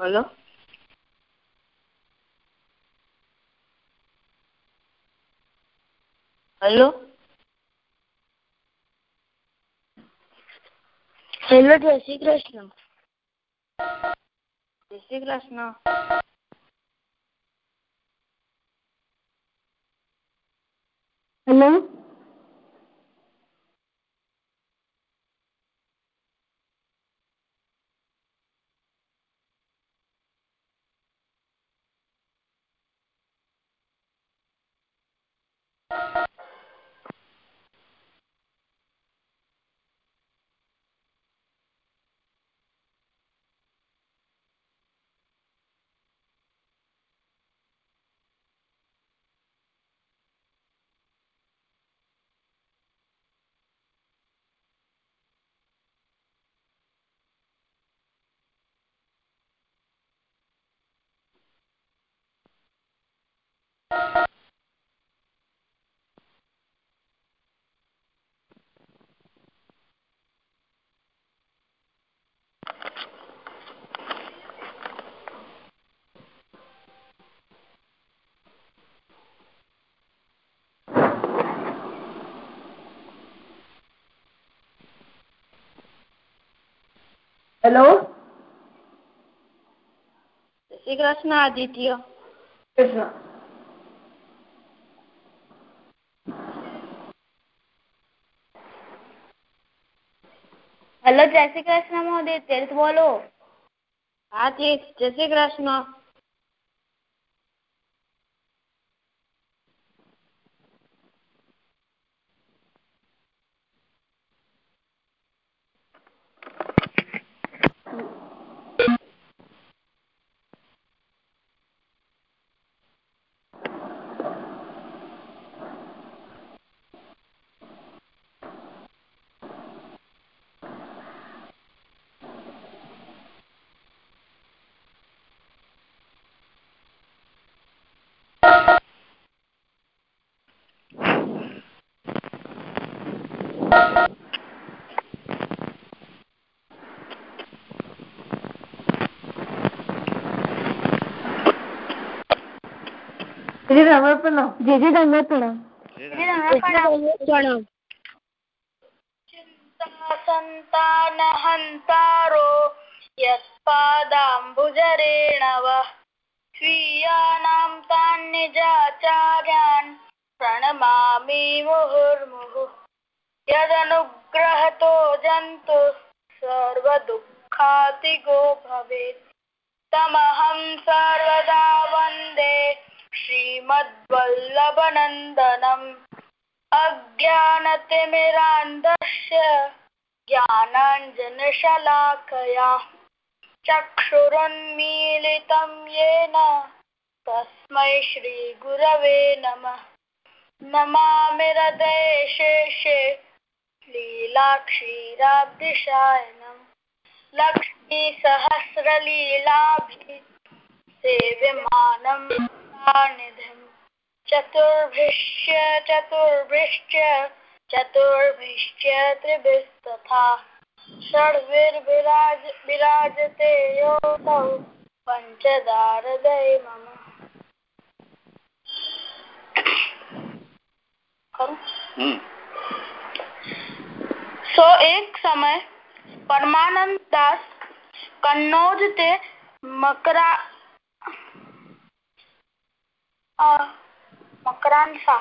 Hello hello hello જય શ્રી કૃષ્ણ જય Shri Krishna hello hello Shri Krishna Aditya. Krishna hello જય શ્રી કૃષ્ણ મહોદય તીર્થ બોલો. હા તીર્થ જય શ્રી કૃષ્ણ. रणपणं जे जे रणपणं सन्तानहन्तारो यत्पादाम्बुजरेणवः स्वीयानां तान्निजाचार्यान् प्रणमामि मुहुर्मुहुः यदनुग्रहतो जन्तु सर्वदुःखातिगो भवेत् तमहं सर्वदा वन्दे श्रीमद्वल्लभनन्दनम् अज्ञानतिमिरान्धस्य ज्ञानाञ्जनशलाकया चक्षुरुन्मीलितं येन तस्मै श्रीगुरवे नमः नमामि हृदयशेषे लीलाक्षीराब्धिशायनम् लक्ष्मीसहस्रलीलाभिः सेव्यमानं निधिम् चतुर्भिश्च चतुर्भिश्च त्रिभिस्तथा। षड्भिर्विराज विराजते योऽसौ पञ्चदारदय मम। हम्म। सो एक समय परमानंद दास कन्नौज ते मकरा મકરા मकरांसा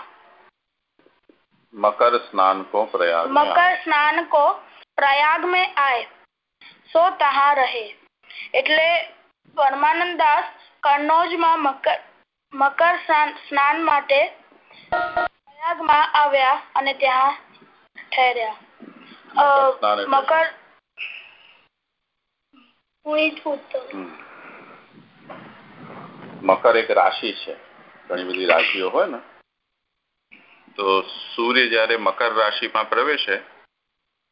मकर स्नान को प्रयाग मकर स्नान को પ્રયાગ में आए સો તહા રહે એટલે પરમાનંદ દાસ કનોજ માં મકર મકર સ્નાન માટે પ્રયાગમાં આવ્યા અને ત્યાં ઠહેર્યા મકર મકર એક રાશિ છે ઘણી બધી રાશિઓ હોય ને તો સૂર્ય જ્યારે મકર રાશિમાં પ્રવેશે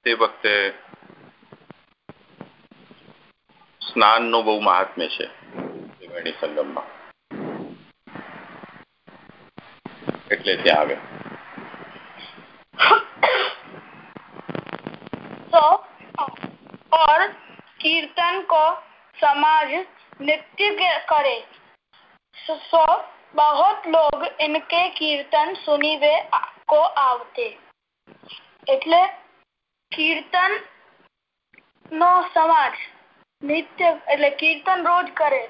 તે વખતે સ્નાનનું બહુ મહાત્મ્ય છે ત્રિવેણી સંગમમાં એટલે ત્યાં આવે तो और कीर्तन को समाज नृत्य करे सो बहुत लोग इनके कीर्तन सुनी वे को आवते એટલે કીર્તન નો સમાજ નિત્ય એટલે કીર્તન રોજ કરે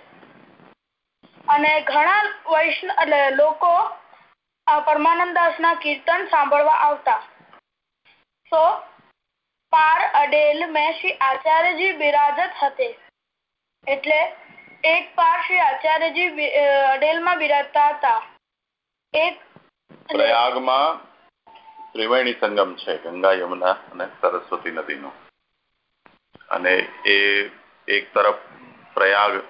અને ઘણા વૈષ્ણવ એટલે લોકો પરમાનંદ દાસ ના કીર્તન સાંભળવા આવતા તો પાર અડેલ મેં શ્રી આચાર્યજી બિરાજત હતે એટલે એક પાર આચાર્યજી અડેલમાં બિરાજતા હતા. એક પ્રયાગમાં ત્રિવેણી સંગમ છે, ગંગા યમુના અને સરસ્વતી નદીનો. અને એ એક તરફ પ્રયાગ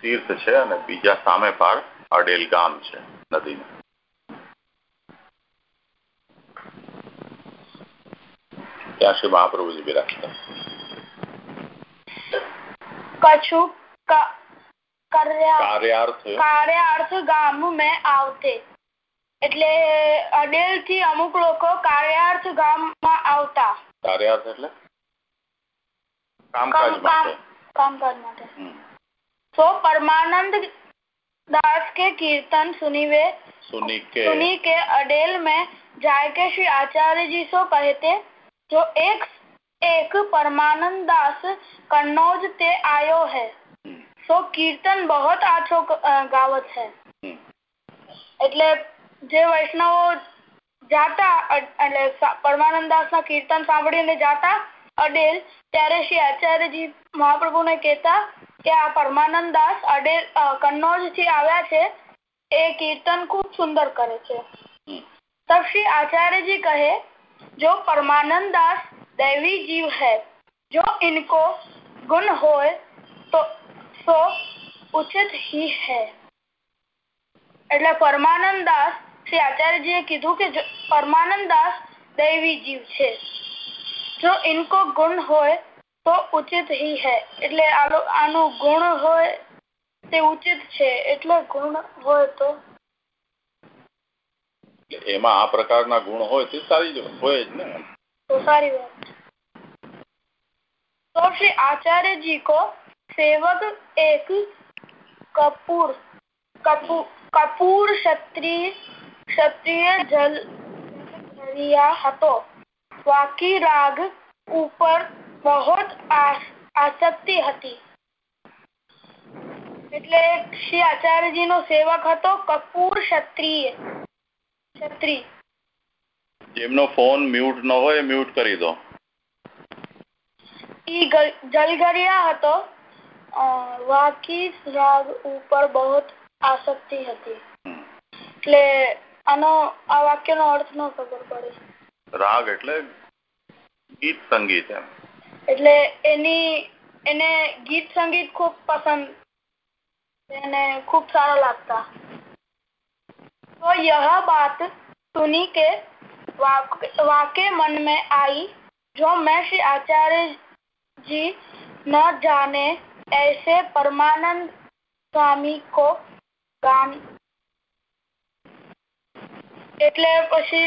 તીર્થ છે અને બીજા સામે પાર અડેલ ગામ છે, નદીનું. ત્યાં શ્રી મહાપ્રભુજી બિરાજતા. કશું કાર્યાર્થ કાર્યાર્થ ગામ મેં આવતે એટલે અડેલ થી અમુક લોકો કાર્યાર્થ ગામ માં આવતા કાર્યાર્થ એટલે કામકાજ માટે કામકાજ માટે તો પરમાનંદ દાસ के कीर्तन सुनिवे सुनी के सुनी के अडेल में जाय के श्री आचार्य जी सो कहते जो एक एक परमानंद दास कन्नौज ते आयो है तो कीर्तन बहुत आछो गावत है એટલે જે વૈષ્ણવો જાતા એટલે પરમાનંદ દાસ ના કીર્તન સાંભળીને જાતા અડેલ ત્યારે શ્રી આચાર્યજી મહાપ્રભુ ને કહેતા કે આ પરમાનંદ દાસ અડેલ કન્નૌજ થી આવ્યા છે એ કીર્તન ખૂબ સુંદર કરે છે तब श्री आचार्य जी कहे जो परमानंद दास दैवी जीव है जो इनको गुण हो तो सो ઉચિત હી હૈ એટલે પરમાનંદ દાસ શ્રી આચાર્યજીએ કીધું કે પરમાનંદ દાસ દૈવી જીવ છે જો ઇનકો ગુણ હોય તો ઉચિત હી હૈ એટલે આનું ગુણ હોય તે ઉચિત છે એટલે ગુણ હોય તો એમાં આ પ્રકારના ગુણ હોય તે સારી હોય જ ને તો સારી વાત. તો શ્રી આચાર્યજી કો સેવક એક કપૂર કપૂર ક્ષત્રિય ક્ષત્રિય જલ ધરિયા હતો. વાકી રાગ ઉપર બહોત આસક્તિ હતી. એટલે શ્રી આચાર્યજી નો સેવક હતો કપૂર ક્ષત્રિય ક્ષત્રિય. જેમનો ફોન મ્યુટ ન હોય મ્યુટ કરી દો. ઈ જલગરિયા હતો. વાકી રાગ ઉપર બહુ આસક્તિ હતી. એટલે આનો આ વાક્યનો અર્થ ન ખબર પડે. રાગ એટલે ગીત સંગીત એમ. એટલે એની એને ગીત સંગીત ખૂબ પસંદ એને ખૂબ સારા લાગતા. તો યહ બાત સુની કે वाके मन में आई जो मैं श्री आचार्य जी न जाने ऐसे परमानंद स्वामी को गान એટલે પછી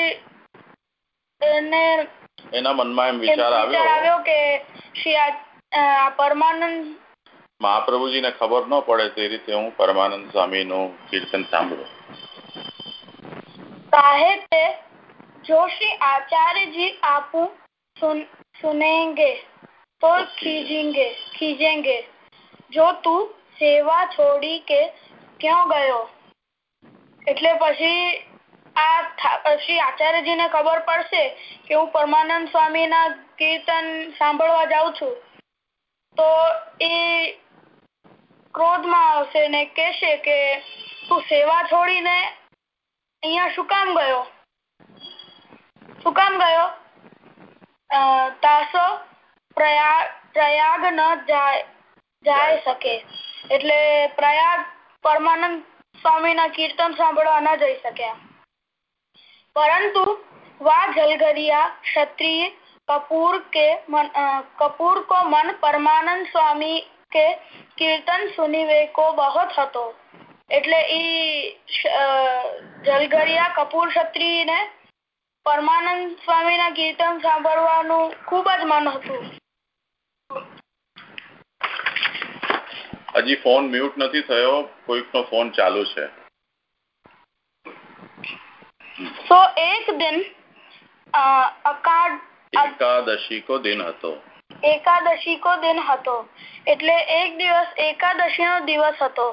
એને એના મનમાં એમ વિચાર આવ્યો કે શ્રી પરમાનંદ મહાપ્રભુજીને ખબર ન પડે તે રીતે હું પરમાનંદ સ્વામી નું કીર્તન સાંભળું साहित्य जो श्री आचार्य जी आप सुन, सुनेंगे तो खींचेंगे खींचेंगे जो તું સેવા છોડી કે ક્યાં ગયો એટલે પછી આ શ્રી આચાર્યજી ને ખબર પડશે કે હું પરમાનંદ સ્વામી ના કીર્તન સાંભળવા જાઉં છું તો એ ક્રોધ માં આવશે ને કહેશે કે તું સેવા છોડીને અહીંયા શું કામ ગયો શું ગયો. ત્રાસો પ્રયાગ ન જાય શકે. એટલે પ્રયાગ પરમાનંદ સ્વામી ના કીર્તન સાંભળવા ન જઈ શક્યા. પરંતુ વા જલગરિયા ક્ષત્રિય કપૂર કે કપૂર કો મન પરમાનંદ સ્વામી કે કીર્તન સુનિવે કો બહોત હતો. એટલે ઈ જલગરિયા કપૂર ક્ષત્રિય ને પરમાનંદ સ્વામી ના કીર્તન સાંભળવાનું ખુબ જ મન હતું હજી ફોન મ્યુટ નથી થયો કોઈકનો ફોન ચાલુ છે સો એક દિન એકાદશી કો દિન હતો એકાદશી કો દિન હતો એટલે એક દિવસ એકાદશી નો દિવસ હતો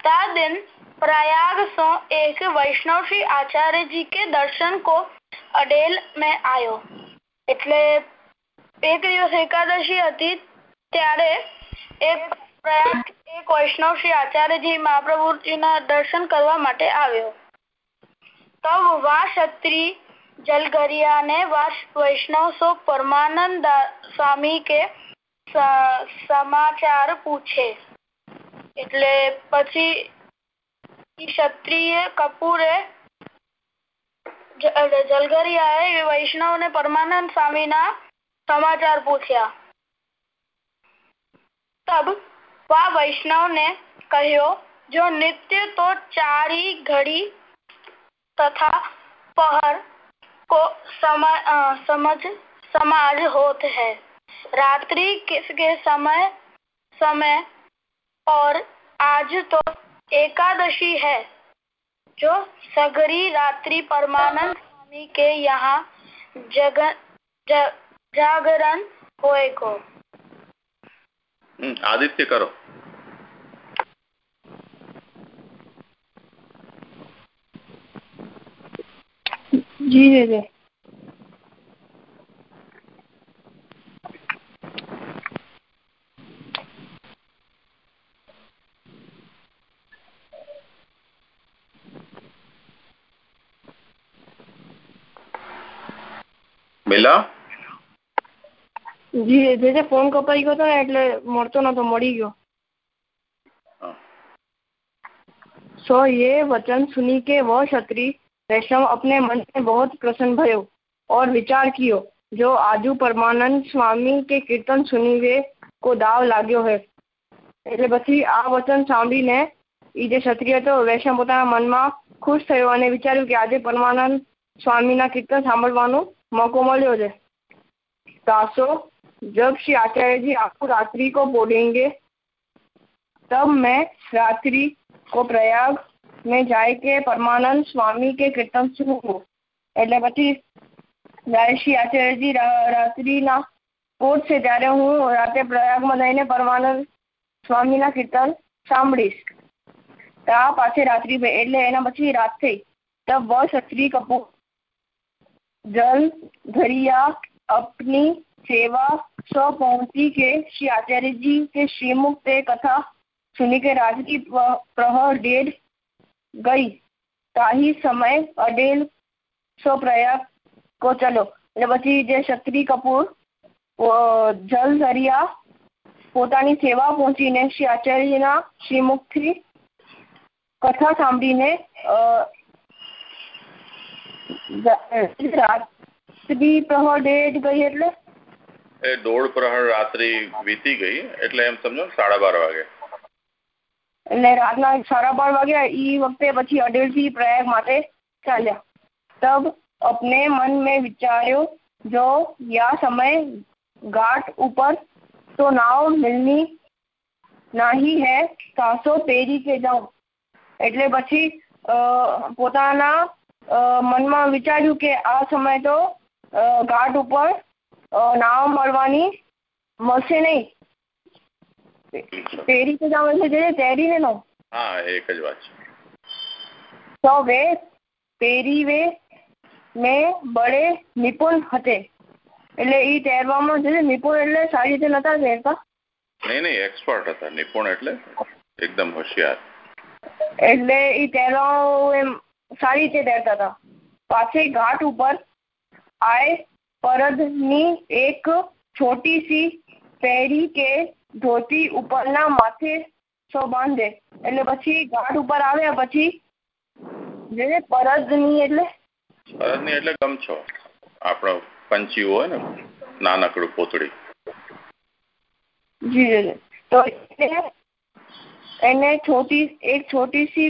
તા દિન प्रयाग सो एक वैष्णव श्री आचार्य जी के दर्शन को અડેલ મેં આયો. એટલે એક દિવસ એકાદશી હતી ત્યારે એક પ્રયાગ એક વૈષ્ણવ શ્રી આચાર્યજી મહાપ્રભુજી ના દર્શન કરવા માટે આવ્યો. તબ વા ક્ષત્રી જલગરિયા ને વૈષ્ણવ સો પરમાનંદ સ્વામી કે સમાચાર પૂછે. એટલે પછી ક્ષત્રિય કપૂરે જલગરિયા વૈષ્ણવ ને પરમાનંદ સ્વામી ના સમાચાર પૂછ્યા તબ વા વૈષ્ણવ ને કહ્યો જો નિત્ય તો ચારી ઘડી તથા પહર को समझ समाज होत है रात्रि किसके समय समय और आज तो एकादशी है जो सगरी रात्रि परमानंद स्वामी के यहाँ जग जागरण होए को। आदित्य करो। जी દે બેલા જી જે ફોન કપાઈ ગયો હતો ને એટલે મળતો નતો મળી ગયો सो ये वचन सुनी के वह क्षत्रिय वैष्णव अपने मन में बहुत प्रसन्न भयो और विचार कियो जो आजू परमानंद સ્વામી કે કીર્તન સુનીવે કો દાવ લાગ્યો હે એટલે પછી આ વચન સાંભળીને એ જે ક્ષત્રિય હતો વૈષ્ણવ પોતાના મનમાં ખુશ થયો અને વિચાર્યું કે આજે પરમાનંદ સ્વામીના કીર્તન સાંભળવાનો मौको मिलो दासो जब श्री आचार्य जी आपको रात्रि को बोलेंगे, तब मैं रात्रि को प्रयाग में जाए के परमानंद स्वामी के कीर्तन सुनू एट रात्रि से जा हूँ रात प्रयाग में जाइने परमानंद स्वामी ना कीर्तन रात थी, तब वो कपूर जल धरिया अपनी सेवा स्व पहुंची के श्री आचार्य जी के श्रीमुख से कथा सुनी के रात की प्रहर डेढ़ गई ताही समय अडेल स्व प्रयाग को चलो એટલે પછી જે ક્ષત્રિય કપૂર જલ દરિયા પોતાની સેવા પહોંચીને શ્રી આચાર્યના શ્રીમુખથી કથા સાંભળીને રાત્રિ પ્રહર ડેઢ ગઈ એટલે એ દોઢ પ્રહર રાત્રિ વીતી ગઈ એટલે એમ સમજો સાડા બાર વાગે એટલે રાતના સાડા બાર વાગ્યા ઈ વખતે પછી અડેલ થી પ્રયાગ માટે ચાલ્યા તબ अपने मन में विचार्यो जो या समय घाट ऊपर तो नाव मिलनी नहीं है સાસો પેરી કે જાઉં એટલે પછી પોતાના મનમાં વિચાર્યું કે આ સમય તો ઘાટ ઉપર નાવ મળવાની મળશે નહીં. પેરી તો જાઉં છે જે તૈરીને નો હા એક જ વાત છે. તો વે પેરી વે મેં બડે નિપુણ હતે એટલે ઈ તૈરવામાં છે નિપુણ એટલે સારી રીતે નતા તૈરતા નહીં નહીં એક્સપર્ટ હતા. નિપુણ એટલે એકદમ હોશિયાર. એટલે ઈ તૈરવા એમ સારી રીતે તૈરતા હતા. પાસે ઘાટ ઉપર આય પરદની એક છોટી સી પેરી કે ધોતી ઉપરના માથે સો બાંધે. એટલે પછી ઘાટ ઉપર આવ્યા પછી જે પરદની એટલે પરદની એટલે ગમછો આપણો પંચી હોય ને નાનકડું પોતડી જી જી તો એને છોટી એક છોટી સી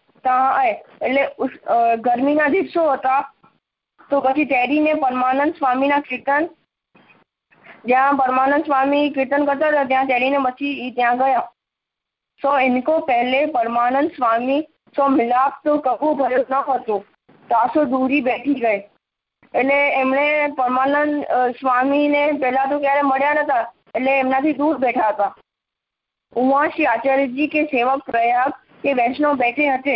ત્યાં આય. એટલે ગરમીના દિવસો હતા. તો પછી પહેરીને પરમાનંદ સ્વામીના કીર્તન, જ્યાં પરમાનંદ સ્વામી કીર્તન કરતા હતા, ત્યાં ચડીને પછી ત્યાં ગયા. સો એનકો પહેલે પરમાનંદ સ્વામી સો મિલાપ તો કબૂ ભર્યો ન હતો. તાસો દૂરી બેઠી ગઈ. એટલે એમણે પરમાનંદ સ્વામીને પહેલા તો ક્યારે મળ્યા નતા, એટલે એમનાથી દૂર બેઠા હતા. ઉમા શ્રી આચાર્યજી કે સેવક પ્રયાગ કે વૈષ્ણવ બેઠે હતે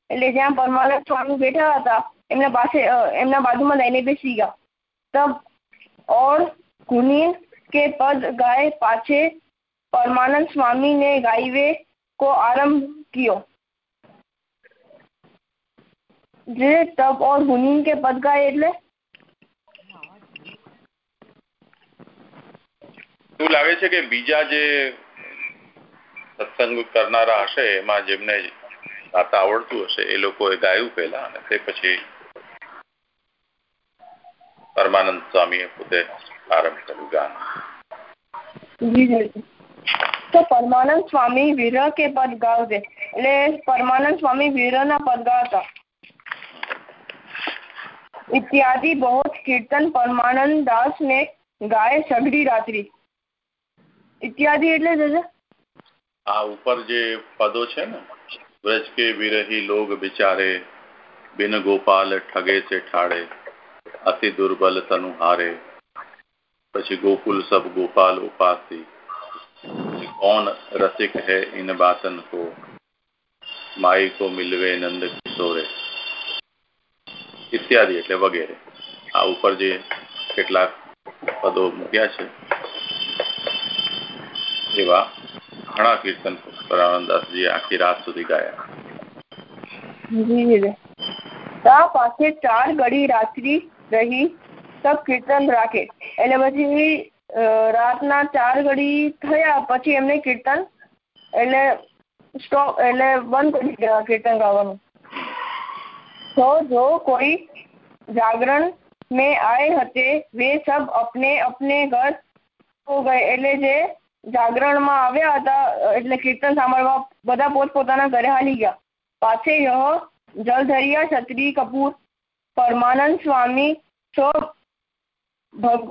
એટલે જ્યાં પરમાનંદ સ્વામી બેઠા હતા એમના પાસે અ, એમના બાજુમાં લઈને બેસી ગયા તબ और गुनीन के पद गाय पाछे परमानंद स्वामी ने गाइवे को आरंभ कियो જે તપ और गुनीन के पद गाय એટલે એવું લાગે છે કે બીજા જે સત્સંગ કરનારા હશે એમાં જેમને ગાતા આવડતું હશે એ લોકોએ ગાયું પહેલા અને તે પછી પરમાનંદ સ્વામીએ પોતે આરંભ કર્યું ગાન જી જી તો પરમાનંદ સ્વામી વિરહ કે પદ ગાવજે એટલે પરમાનંદ સ્વામી વિરહના પદ ગાતા इत्यादि बहुत कीर्तन परमानंद दास ने गाय सगड़ी रात्रि ઇત્યાદિ એટલે જજે આ ઉપર જે પદો છે ને વ્રજ કે વિરહી લોગ બિચારે બિન ગોપાલ ઠગે છે ઠાડે અતિ દુર્બલ તનુ હારે પછી ગોકુલ સબ ગોપાલ ઉપાસી कौन रसिक है इन बातन को माई को मिलवे नंद किशोरे ઇત્યાદિ એટલે વગેરે આ ઉપર જે કેટલાક પદો મૂક્યા છે એવા ઘણા કીર્તન પરાણદાસજી આખી રાત સુધી ગાયા પાસે ચાર ઘડી રાત્રિ રહી સબ કીર્તન રાખે એટલે પછી રાતના ચાર ઘડી થયા પછી એમને કીર્તન એટલે સ્ટોપ એટલે બંધ કરી દેવા કીર્તન ગાવાનું તો જો કોઈ જાગરણ મેં આય હતે વે સબ અપને અપને ઘર હો ગયે એટલે જે જાગરણમાં આવ્યા હતા, એટલે કીર્તન સાંભળવા બધા પોતપોતાના ઘરે હાલી ગયા. પાછે યહ જલધરિયા ક્ષત્રિય કપૂર, પરમાનંદ સ્વામી ભગ,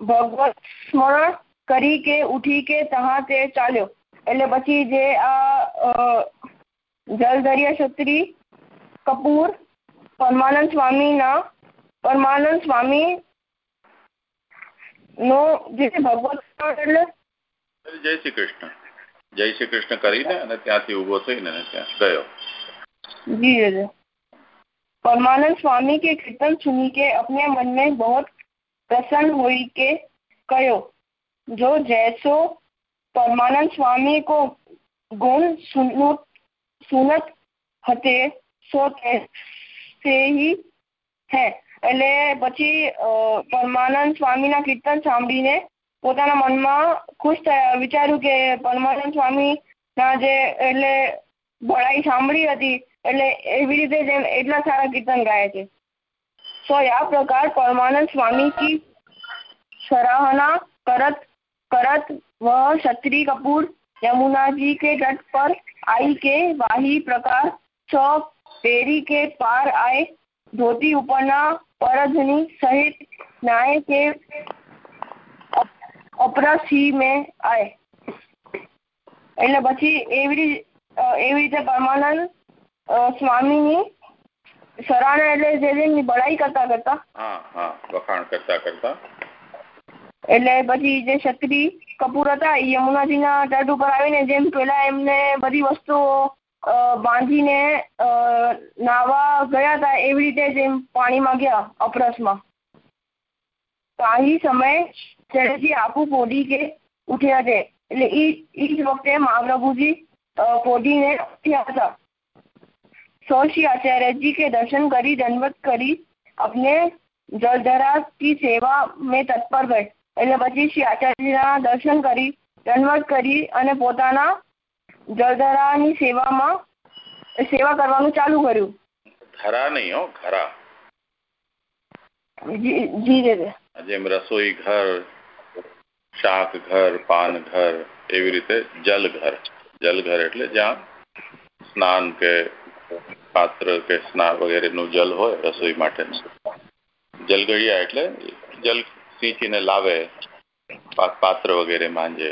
ભગવત સ્મરણ કરી કે ઉઠી કે તહા તે ચાલ્યો. એટલે પછી જે આ જલધરિયા, છત્રી, કપૂર, પરમાનંદ સ્વામીના, પરમાનંદ સ્વામી નો જે ભગવત એટલે જય શ્રી કૃષ્ણ જય શ્રી કૃષ્ણ કરીને અને ત્યાંથી ઉભો થઈને અને ત્યાં ગયો जी जी परमानंद स्वामी के कीर्तन सुनी के अपने मन में बहुत प्रसन्न हुई के कयो जो जैसो परमानंद स्वामी को गुण सुनुत सुनत हते સો તે ही હે એટલે પછી અ, પરમાનંદ સ્વામીના કીર્તન સાંભળીને પોતાના મનમાં ખુશ થયા વિચાર્યું કે પરમાનંદ સ્વામીના જે એટલે ભણાઈ સાંભળી હતી એટલે એવી રીતે જ એમ એટલા સારા કીર્તન ગાય છે સો આ પ્રકાર પરમાનંદ સ્વામી की सराहना करत करत वह क्षत्रिय कपूर यमुना जी के तट पर आई के वाही प्रकार छ पेरी के पार आए धोती ઉપરના પરધની સહિત નાય કે અપ- સી में આય. એટલે પછી એવી એવી રીતે પરમાનંદ સ્વામી સ્વામીની સરાણા એટલે જે જેમની બળાઈ કરતા કરતા. હા હા વખાણ કરતા કરતા. એટલે પછી જે ક્ષત્રિય કપૂર હતા એ યમુનાજીના તટ ઉપર આવીને જેમ પેલા એમને બધી વસ્તુઓ બાંધીને નાવા ગયા હતા એવી રીતે જેમ પાણીમાં ગયા અપરસમાં કાહી સમયે શેઠજી આખું પોઢી કે ઉઠ્યા છે. એટલે ઈ ઈ જ વખતે મહાપ્રભુજી પોઢીને ઉઠ્યા હતા. સૌશી આચાર્યજી કે દર્શન કરી દંડવત કરી अपने જળધરા की સેવા મેં તત્પર ગઈ. એટલે પછી શ્રી આચાર્યજીના દર્શન કરી દંડવત કરી અને પોતાના જળધરાની સેવામાં સેવા કરવાનું ચાલુ કર્યું. ધરા નહીં હો ઘરા જી જી. जेम रसोई घर शाक घर पान घर एवं रीते जल घर जल घर एट स्नान के पात्र के स्ना वगैरह नु जल हो रसोई मे जलगड़िया एट जल सींची ने लावे पात्र वगैरह मांजे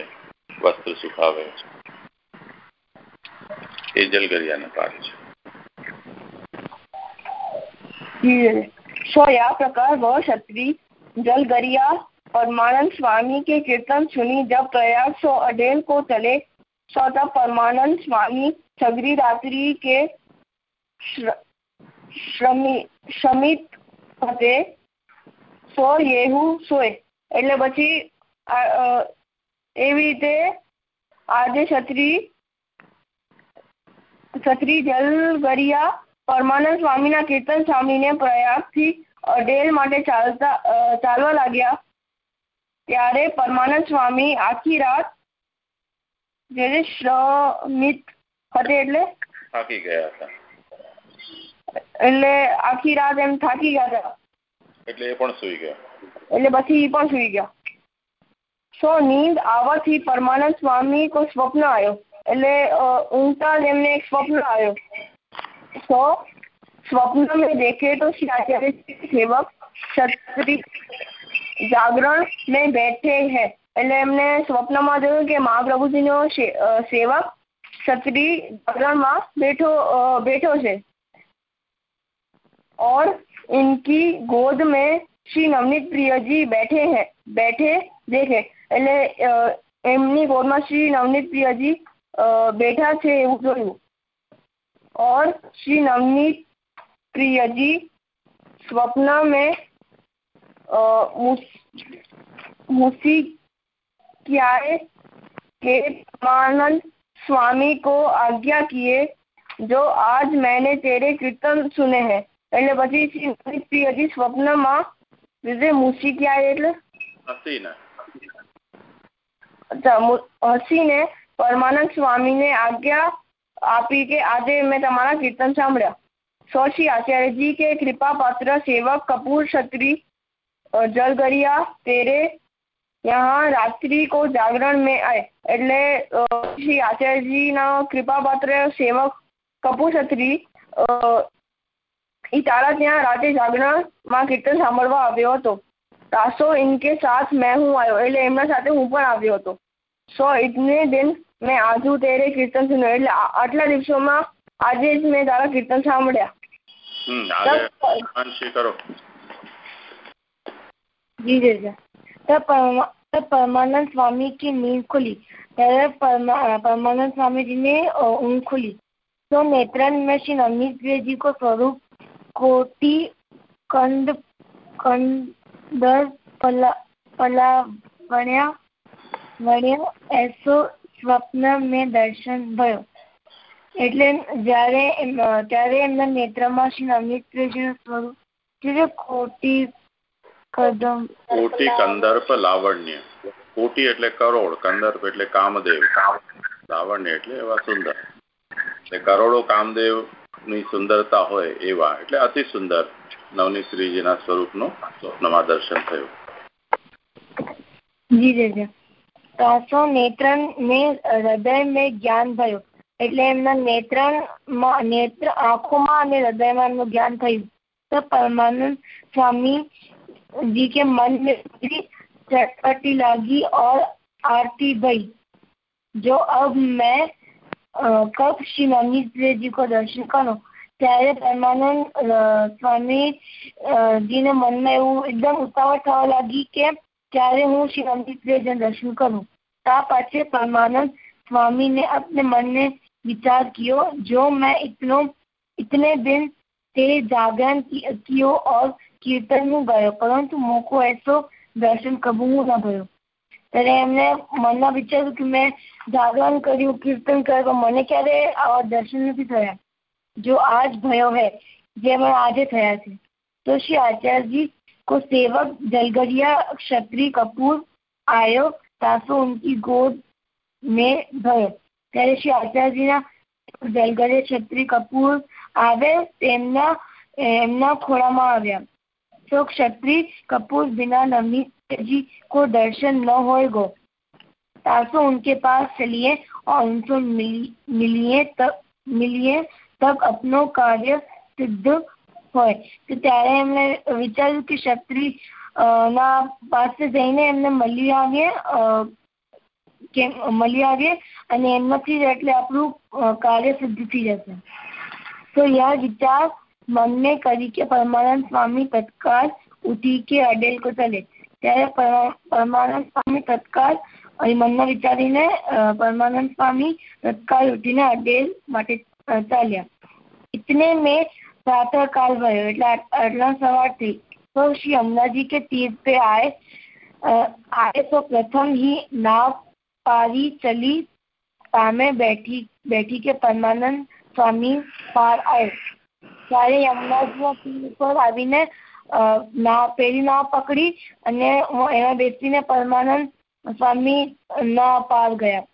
वस्त्र सुखावे ये जलगड़िया ने पाक सो या प्रकार वो क्षत्रिय क्षत्रिय जलगरिया परमानंद स्वामी के कीर्तन सुनी जब प्रयाग सो अडेल को चले सो तब परमानंद स्वामी सगरी रात्रि के શ્રમિત હતે સો યેહુ સોય એટલે પછી એવી રીતે આજે છત્રી છત્રી જલગરિયા પરમાનંદ સ્વામીના કીર્તન સાંભળીને પ્રયાગથી અઢેલ માટે ચાલતા ચાલવા લાગ્યા. ત્યારે પરમાનંદ સ્વામી આખી રાત જે શ્રમિત હતી એટલે થાકી ગયા હતા. એટલે આખી રાત એમ થાકી ગયા હતા. એટલે એ પણ સુઈ ગયા. એટલે પછી એ પણ સુઈ ગયા. સો નીંદ આવવાથી પરમાનંદ સ્વામી કોઈ સ્વપ્ન આવ્યો. એટલે ઊંઘતા એમને એક સ્વપ્ન આવ્યો. तो स्वप्न में देखे तो श्री आचार्य सेवक क्षत्रि जागरण में बैठे हैं એટલે એમને સ્વપ્નમાં જોયું કે મહાપ્રભુજીનો સેવક ક્ષત્રિ જાગરણમાં બેઠો બેઠો છે और इनकी गोद में श्री नवनीत प्रिय जी बैठे हैं बैठे देखे એટલે એમની ગોદમાં શ્રી નવનીત પ્રિયજી બેઠા છે એવું જોયું और श्री नवनीत प्रिय जी स्वप्न में मुसी कियाए के परमानंद स्वामी को आज्ञा किए जो आज मैंने तेरे कीर्तन सुने हैं એટલે પછી શ્રી નવનીત પ્રિયજી સ્વપ્નમાં વિશે મુસી ક્યાં એટલે હસીને અચ્છા હસીને પરમાનંદ સ્વામીને આજ્ઞા આપી કે આજે મેં તમારા કીર્તન સાંભળ્યા સો શ્રી આચાર્યજી કે કૃપા પાત્ર સેવક કપૂર क्षत्रि जलगरिया तेरे यहाँ रात्रि को जागरण में आए એટલે શ્રી આચાર્યજી ના કૃપા પાત્ર સેવક કપૂર ક્ષત્રિ ઈ તારા ત્યાં રાતે જાગરણ માં કીર્તન સાંભળવા આવ્યો હતો તાસો ઇનકે સાથ મેં હું આવ્યો એટલે એમના સાથે હું પણ આવ્યો હતો સો ઇતને દિન મેં આજુ તેરે કીર્તન સુન્યું એટલે આટલા દિવસોમાં આજે જ મેં તારા કીર્તન સાંભળ્યા કરો જી જી तब परमानंद स्वामी की नींद खुली ત્યારે परमानंद स्वामी जी ने ऊँग खुली तो नेत्रन में श्री नवनीत जी को स्वरूप कोटि कंद कंदर पला पला वण्या વણ્યો એસો સ્વપ્ન મેં દર્શન ભયો એટલે જ્યારે ત્યારે એમના નેત્રમાં શ્રી અમિત સ્વરૂપ જે કોટી કદમ કોટી કંદર્પ લાવણ્ય. કોટી એટલે કરોડ કંદર્પ એટલે કામદેવ. લાવણ્ય એટલે એવા સુંદર. એટલે કરોડો કામદેવની સુંદરતા હોય એવા એટલે અતિ સુંદર નવની શ્રીજીના સ્વરૂપનું સ્વપ્નમાં દર્શન થયું. જી જી તાસો નેત્રન ને હૃદય મેં જ્ઞાન થયું એટલે એમના નેત્રન નેત્ર આંખોમાં અને હૃદયમાં એમનું જ્ઞાન થયું તો પરમાનંદ स्वामी जी के मन में चटपटी लागी और आरती भई जो अब मैं कब श्री नवनीत जी को दर्शन करूं ત્યારે પરમાનંદ સ્વામી જીને મનમાં એવું એકદમ ઉતાવળ થવા લાગી કે ત્યારે હું શ્રી નવનીત દર્શન કરું તા પાછે પરમાનંદ स्वामी ने अपने मन में विचार कियो, जो मैं इतनो, इतने दिन से जागरण कियो और कीर्तन में गयो, परंतु मोको ऐसो दर्शन कबू न भयो। तेरे हमने मन में विचार कि मैं जागरण करियो कीर्तन कर तो क्या रे और दर्शन नहीं थया, जो आज भयो है जे मैं आज थया थे। तो श्री आचार्य जी को सेवक जलगरिया क्षत्रिय कपूर आयो, तासो उनकी गोद में भयो। ત્યારે શ્રી આચાર્યજીના જલગરિયા ક્ષત્રિય કપૂર આવે તેમના એમના ખોળામાં આવ્યા तो क्षत्रिय कपूर बिना नवनीत जी को दर्शन न होएगो तासो उनके पास चलिए और उनसे मिलिए तब मिलिए તબ અપનો કાર્ય સિદ્ધ હોય તો ત્યારે એમણે વિચાર્યું કે ક્ષત્રિય ના પાસે જઈને એમને મળી આવીએ કે મળી આવીએ અને એમનાથી જ એટલે આપણું કાર્ય સિદ્ધ થઈ જશે તો यह વિચાર मन में કરી કે પરમાનંદ સ્વામી તત્કાલ ઉઠી કે અડેલ કો ચલે ત્યારે પરમાનંદ સ્વામી તત્કાલ અને મનમાં વિચારીને પરમાનંદ સ્વામી તત્કાલ ઉઠીને અડેલ માટે ચાલ્યા इतने में प्रातः काल भयो એટલે આટલા સવારથી તો શ્રી અમલાજી કે तीर्थ पे आए आए तो प्रथम ही नाव પારી ચલી સામે બેઠી બેઠી કે પરમાનંદ સ્વામી પાર આવ્યો ત્યારે યમરાજના તીર આવીને ના પેલી ના પકડી અને એમાં બેસીને પરમાનંદ સ્વામી ના પાર ગયા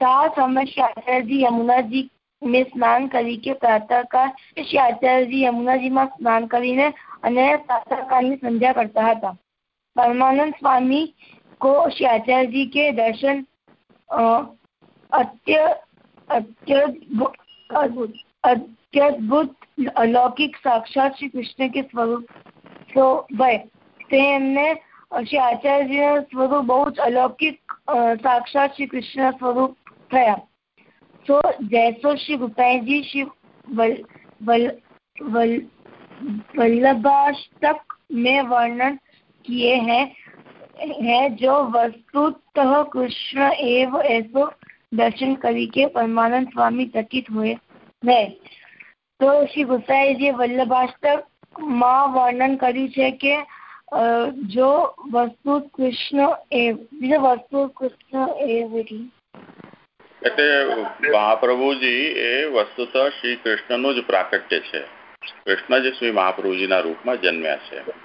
તા સમય શ્રી યમુનાજી ને સ્નાન કરી કે પ્રાતઃકાળ શ્રી આચાર્યજી યમુનાજીમાં સ્નાન કરીને અને પ્રાતઃકાળની સંધ્યા કરતા હતા પરમાનંદ સ્વામી को श्री आचार्य जी के दर्शन अत्य अत्यद्भुत अत्यद्भुत अलौकिक साक्षात श्री कृष्ण के स्वरूप तो भय તેમને શ્રી આચાર્ય સ્વરૂપ બહુ જ અલૌકિક સાક્ષાત શ્રી કૃષ્ણ સ્વરૂપ થયા तो जैसो श्री गुप्ताई जी श्री वल, वल, वल, वल्लभाष्टक में वर्णन किए हैं है जो वस्तुतः कृष्ण एव ऐसो દર્શન કરી કે પરમાનંદ સ્વામી ચકિત હોય है તો શ્રી ગુસાઈજી વલ્લભાષ્ટક માં વર્ણન કર્યું છે કે જો વસ્તુ કૃષ્ણ એવ વસ્તુ કૃષ્ણ એવ એટલે એટલે મહાપ્રભુજી એ વસ્તુત શ્રી કૃષ્ણનું જ પ્રાકટ્ય છે કૃષ્ણ જ શ્રી મહાપ્રભુજીના રૂપમાં જન્મ્યા છે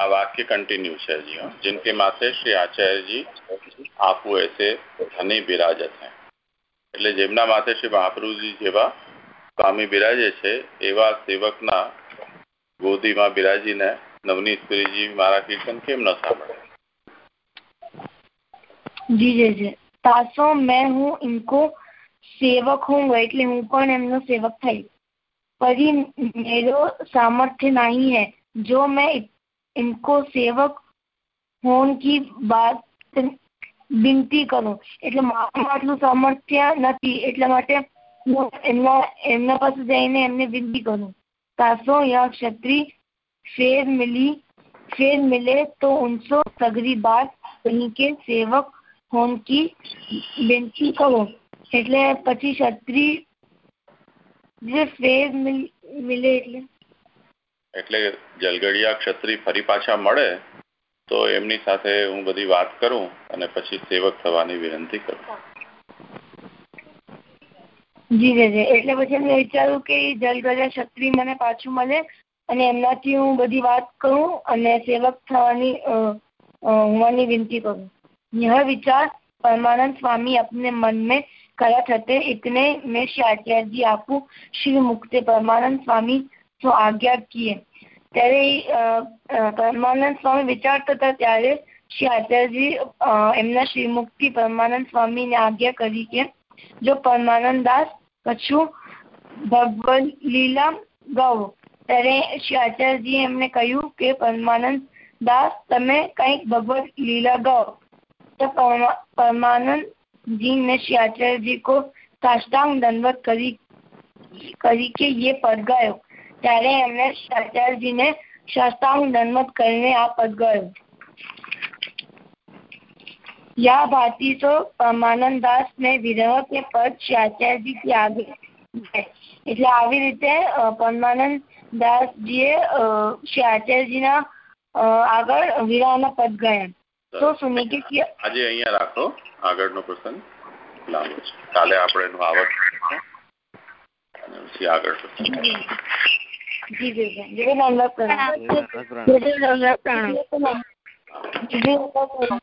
આ વાક્ય કન્ટિન્યુ છે જી જિનકે માથે શ્રી આચાર્યજી આપો એસે ધની બિરાજત હે એટલે જેમના માથે શ્રી મહાપ્રભુજી જેવા સ્વામી બિરાજે છે એવા સેવકના ગોદીમાં બિરાજીને નવનીત પુરીજી મારા કીર્તન કેમ ન સાંભળે જી જી જી તાસો મેં હું ઇનકો સેવક હું એટલે હું પણ એમનો સેવક થઈ પરી મેરો સામર્થ્ય નહીં હે જો मैं इनको सेवक होने की बात વિનંતી કરું એટલે મારામાં આટલું સામર્થ્ય નથી એટલા માટે હું એમના એમના પાસે જઈને એમને વિનંતી કરું तासो यह क्षत्रिय फेर मिली फेर मिले तो उनसे सगरी बात कहीं के सेवक હોન કી વિનંતી કરો એટલે પછી ક્ષત્રિય જે ફેર મિલે એટલે એટલે જલગડિયા ક્ષત્રિય ફરી પાછા મળે તો એમની સાથે હું બધી વાત કરું અને પછી સેવક થવાની વિનંતી કરું જી જી એટલે પછી એમને વિચાર્યું કે જલગડિયા ક્ષત્રિય મને પાછું મળે અને એમનાથી હું બધી વાત કરું અને સેવક થવાની હોવાની વિનંતી કરું यह विचार परमानंद स्वामी अपने मन में करा थे इतने में आचार्य जी आपू श्री मुक्त परमानंद स्वामी જો આજ્ઞા કીએ ત્યારે પરમાનંદ સ્વામી વિચારતા હતા ત્યારે શ્રી આચાર્યજી એમના શ્રી મુક્તિ પરમાનંદ સ્વામીને આજ્ઞા કરી કે, જો પરમાનંદ દાસ કશું ભગવદ લીલા ગાઓ, ત્યારે શ્રી આચાર્યજી એમને કહ્યું કે, પરમાનંદ દાસ, તમે કંઈક ભગવદ લીલા ગાઓ. તો પરમાનંદજી ને શ્રી આચાર્યજી કો સાષ્ટાંગ દંડવત કરી કરી કે યે પદ ગાયો ત્યારે એમણે સરદારજીને સાષ્ટાંગ દંડવત કરીને આ પદ ગયો. या भांति तो परमानंद दास ने विरह के पद चाचाजी त्यागे એટલે આવી રીતે પરમાનંદ દાસજી દાસજીએ ચાચાજીના આગળ વિરાના પદ ગયા. તો સુનિકે આજે અહીંયા રાખો. આગળનો પ્રસંગ લાવો કાલે આપણે એનું આવર્તન પછી આગળ પ્રસંગ. જી જી જીવેન્દ્ર પ્રણામ જીવેન્દ્ર પ્રણામ જીવેન્દ્ર પ્રણામ